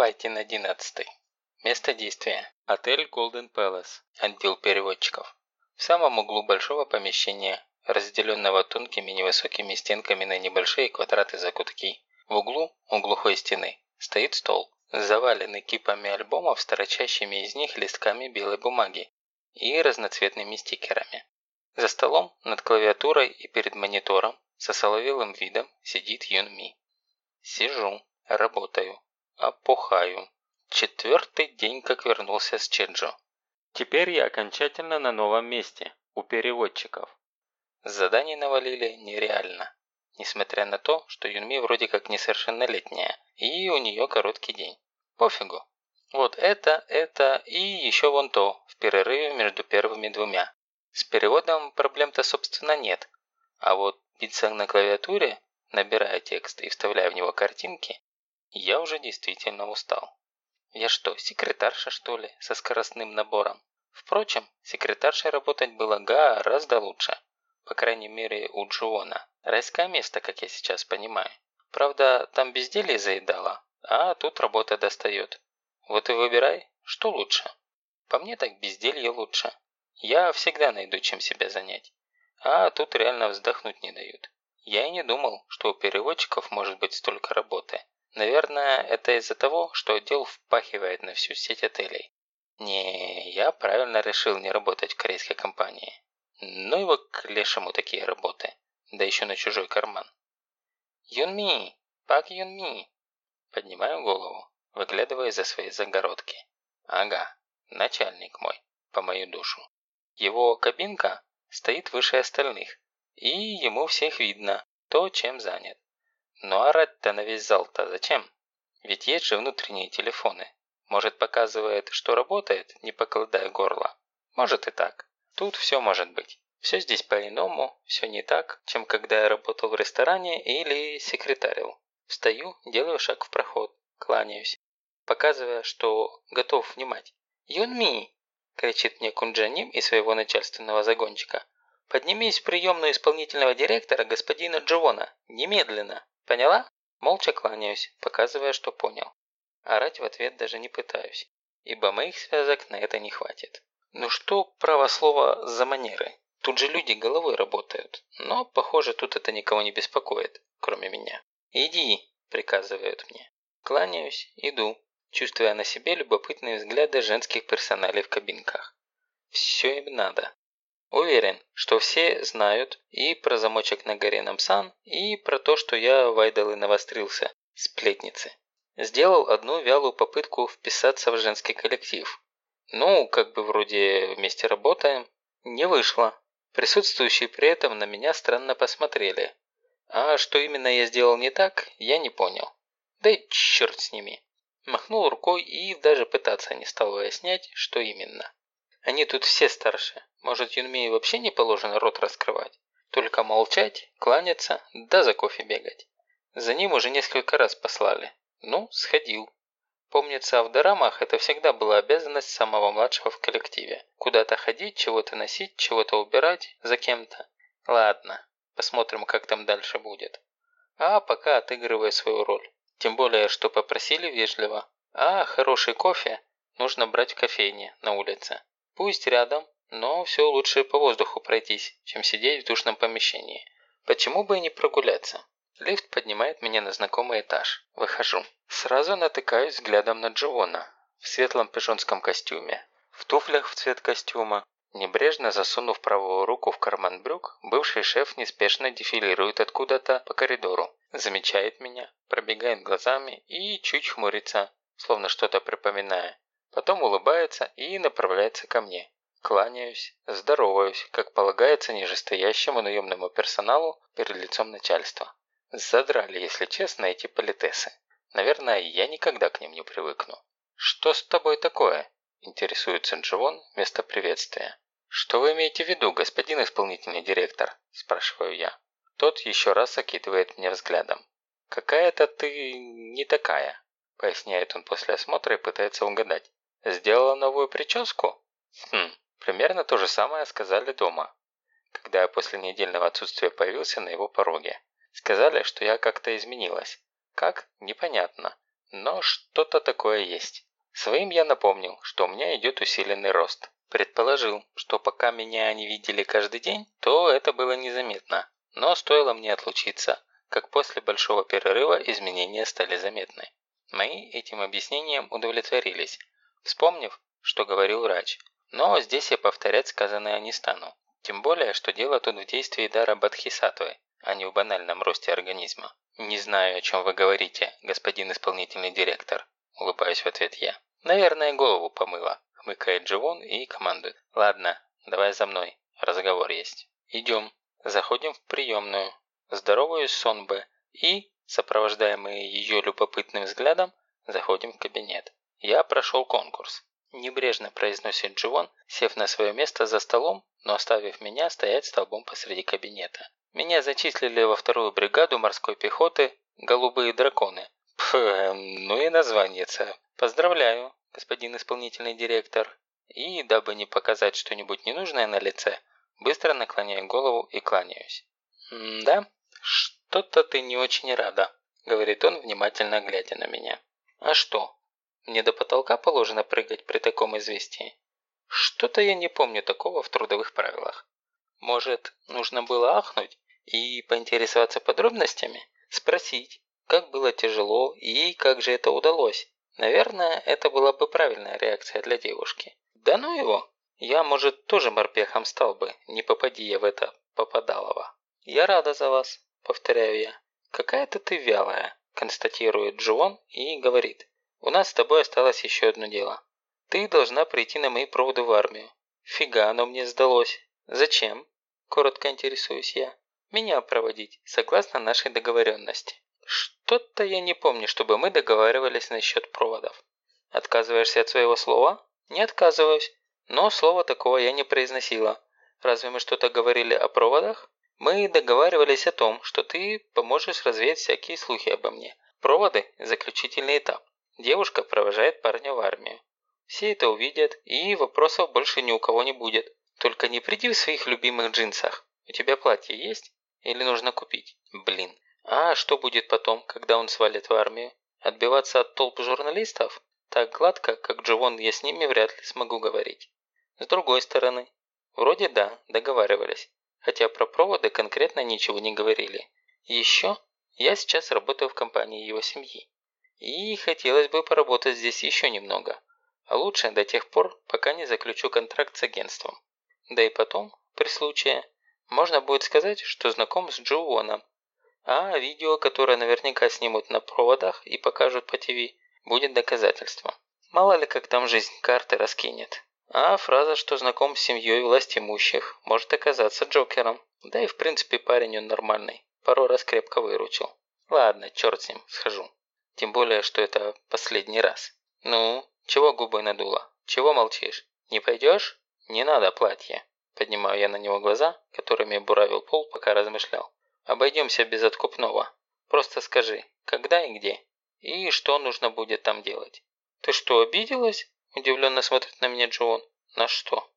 Файтин 11. Место действия. Отель Golden Palace. Отдел переводчиков. В самом углу большого помещения, разделенного тонкими невысокими стенками на небольшие квадраты закутки, в углу, у глухой стены, стоит стол, заваленный кипами альбомов с из них листками белой бумаги и разноцветными стикерами. За столом, над клавиатурой и перед монитором, со соловелым видом сидит Юн Ми. Сижу, работаю, опухаю. Четвертый день, как вернулся с Чеджо. Теперь я окончательно на новом месте, у переводчиков. Заданий навалили нереально. Несмотря на то, что Юнми вроде как несовершеннолетняя, и у нее короткий день. Пофигу. Вот это, это и еще вон то, в перерыве между первыми двумя. С переводом проблем-то собственно нет. А вот биться на клавиатуре, набирая текст и вставляя в него картинки, я уже действительно устал. Я что, секретарша что ли, со скоростным набором? Впрочем, секретаршей работать было гораздо лучше. По крайней мере, у Джуона. Райское место, как я сейчас понимаю. Правда, там безделье заедало, а тут работа достает. Вот и выбирай, что лучше. По мне так безделье лучше. Я всегда найду чем себя занять. А тут реально вздохнуть не дают. Я и не думал, что у переводчиков может быть столько работы. Наверное, это из-за того, что отдел впахивает на всю сеть отелей. Не, я правильно решил не работать в корейской компании. Ну его к лешему такие работы. Да еще на чужой карман. Юнми! Пак Юнми! Поднимаю голову, выглядывая из-за своей загородки. Ага, начальник мой, по мою душу. Его кабинка стоит выше остальных, и ему всех видно, то, чем занят. Но орать-то на весь зал-то зачем? Ведь есть же внутренние телефоны. Может показывает, что работает, не покладая горло. Может и так. Тут все может быть. Все здесь по-иному, все не так, чем когда я работал в ресторане или секретарил. Встаю, делаю шаг в проход, кланяюсь, показывая, что готов внимать. «Юнми!» – кричит мне Кунджаним из своего начальственного загончика. «Поднимись в приемную исполнительного директора господина Джовона. Немедленно!» Поняла? Молча кланяюсь, показывая, что понял. Орать в ответ даже не пытаюсь, ибо моих связок на это не хватит. Ну что, право слово, за манеры? Тут же люди головой работают, но, похоже, тут это никого не беспокоит, кроме меня. «Иди», – приказывают мне. Кланяюсь, иду, чувствуя на себе любопытные взгляды женских персоналей в кабинках. Все им надо. Уверен, что все знают и про замочек на горе Намсан, и про то, что я в Айдалы навострился, сплетницы. Сделал одну вялую попытку вписаться в женский коллектив. Ну, как бы вроде вместе работаем. Не вышло. Присутствующие при этом на меня странно посмотрели. А что именно я сделал не так, я не понял. Да и черт с ними. Махнул рукой и даже пытаться не стал выяснять, что именно. Они тут все старше. Может, Юнмей вообще не положено рот раскрывать? Только молчать, кланяться, да за кофе бегать. За ним уже несколько раз послали. Ну, сходил. Помнится, в дорамах это всегда была обязанность самого младшего в коллективе. Куда-то ходить, чего-то носить, чего-то убирать за кем-то. Ладно, посмотрим, как там дальше будет. А пока отыгрываю свою роль. Тем более, что попросили вежливо. А хороший кофе нужно брать в кофейне на улице. Пусть рядом, но все лучше по воздуху пройтись, чем сидеть в душном помещении. Почему бы и не прогуляться? Лифт поднимает меня на знакомый этаж. Выхожу. Сразу натыкаюсь взглядом на Дживона в светлом пижонском костюме, в туфлях в цвет костюма. Небрежно засунув правую руку в карман брюк, бывший шеф неспешно дефилирует откуда-то по коридору. Замечает меня, пробегает глазами и чуть хмурится, словно что-то припоминая. Потом улыбается и направляется ко мне. Кланяюсь, здороваюсь, как полагается нижестоящему наемному персоналу перед лицом начальства. Задрали, если честно, эти политесы. Наверное, я никогда к ним не привыкну. «Что с тобой такое?» – интересуется Дживон вместо приветствия. «Что вы имеете в виду, господин исполнительный директор?» – спрашиваю я. Тот еще раз окидывает меня взглядом. «Какая-то ты не такая», – поясняет он после осмотра и пытается угадать. Сделала новую прическу? Хм, примерно то же самое сказали дома, когда я после недельного отсутствия появился на его пороге. Сказали, что я как-то изменилась. Как? Непонятно. Но что-то такое есть. Своим я напомнил, что у меня идет усиленный рост. Предположил, что пока меня не видели каждый день, то это было незаметно. Но стоило мне отлучиться, как после большого перерыва изменения стали заметны. Мои этим объяснением удовлетворились, вспомнив, что говорил врач. Но здесь я повторять сказанное не стану. Тем более, что дело тут в действии дара Бадхисатвы, а не в банальном росте организма. «Не знаю, о чем вы говорите, господин исполнительный директор», – улыбаюсь в ответ я. «Наверное, голову помыла», – хмыкает Дживон и командует. «Ладно, давай за мной, разговор есть». «Идем». Заходим в приемную. Здороваюсь Сонбе и, сопровождаемые ее любопытным взглядом, заходим в кабинет. Я прошел конкурс. Небрежно произносит Дживон, сев на свое место за столом, но оставив меня стоять столбом посреди кабинета. Меня зачислили во вторую бригаду морской пехоты «Голубые драконы». Пф, ну и названица. Поздравляю, господин исполнительный директор. И, дабы не показать что-нибудь ненужное на лице, быстро наклоняю голову и кланяюсь. «Да, что-то ты не очень рада», – говорит он, внимательно глядя на меня. «А что, мне до потолка положено прыгать при таком известии? Что-то я не помню такого в трудовых правилах. Может, нужно было ахнуть и поинтересоваться подробностями? Спросить, как было тяжело и как же это удалось? Наверное, это была бы правильная реакция для девушки. Да ну его! Я, может, тоже морпехом стал бы, не попади я в это попадалово. Я рада за вас, повторяю я. Какая-то ты вялая, констатирует Джон и говорит. У нас с тобой осталось еще одно дело. Ты должна прийти на мои проводы в армию. Фига оно мне сдалось. Зачем? Коротко интересуюсь я. Меня проводить, согласно нашей договоренности. Что-то я не помню, чтобы мы договаривались насчет проводов. Отказываешься от своего слова? Не отказываюсь. Но слова такого я не произносила. Разве мы что-то говорили о проводах? Мы договаривались о том, что ты поможешь развеять всякие слухи обо мне. Проводы – заключительный этап. Девушка провожает парня в армию. Все это увидят, и вопросов больше ни у кого не будет. Только не приди в своих любимых джинсах. У тебя платье есть? Или нужно купить? Блин. А что будет потом, когда он свалит в армию? Отбиваться от толп журналистов? Так гладко, как Дживон, я с ними вряд ли смогу говорить. С другой стороны, вроде да, договаривались. Хотя про проводы конкретно ничего не говорили. Еще я сейчас работаю в компании его семьи. И хотелось бы поработать здесь еще немного. А лучше до тех пор, пока не заключу контракт с агентством. Да и потом, при случае, можно будет сказать, что знаком с Джоуоном. А видео, которое наверняка снимут на проводах и покажут по ТВ, будет доказательством. Мало ли как там жизнь карты раскинет. А фраза, что знаком с семьей власть имущих, может оказаться Джокером. Да и в принципе парень он нормальный. Пару раз крепко выручил. Ладно, черт с ним, схожу. Тем более, что это последний раз. Ну, чего губы надула? Чего молчишь? Не пойдешь? «Не надо платье», – поднимаю я на него глаза, которыми буравил пол, пока размышлял. «Обойдемся без откупного. Просто скажи, когда и где, и что нужно будет там делать». «Ты что, обиделась?» – удивленно смотрит на меня Джоон. «На что?»